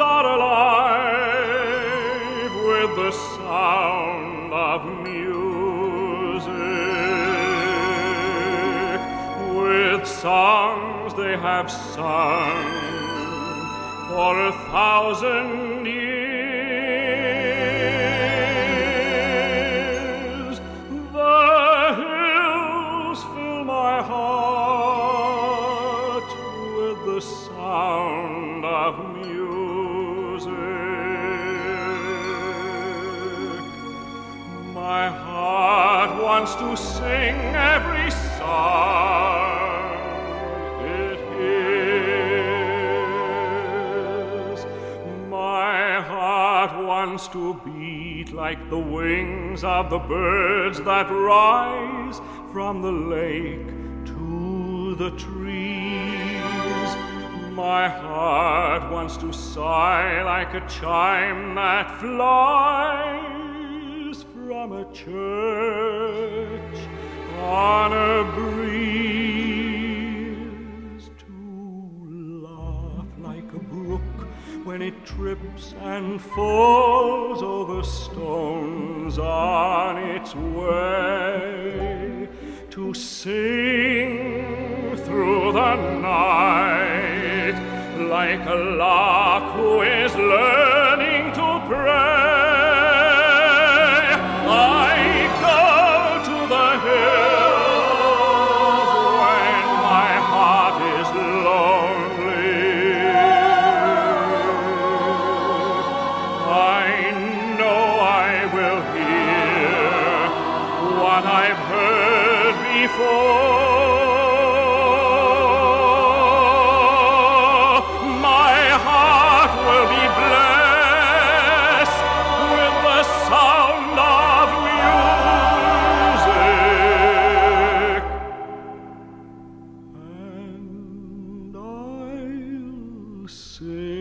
are alive with the sound of music, with songs they have sung for a thousand years. Sound of music. My heart wants to sing every song it hears. My heart wants to beat like the wings of the birds that rise from the lake to the trees. My heart wants to sigh like a chime that flies from a church on a breeze. To laugh like a brook when it trips and falls over stones on its way. To sing through the night like a lark who is learning to pray. I go to the hills when my heart is lonely. I know I will hear what I've heard before. I'll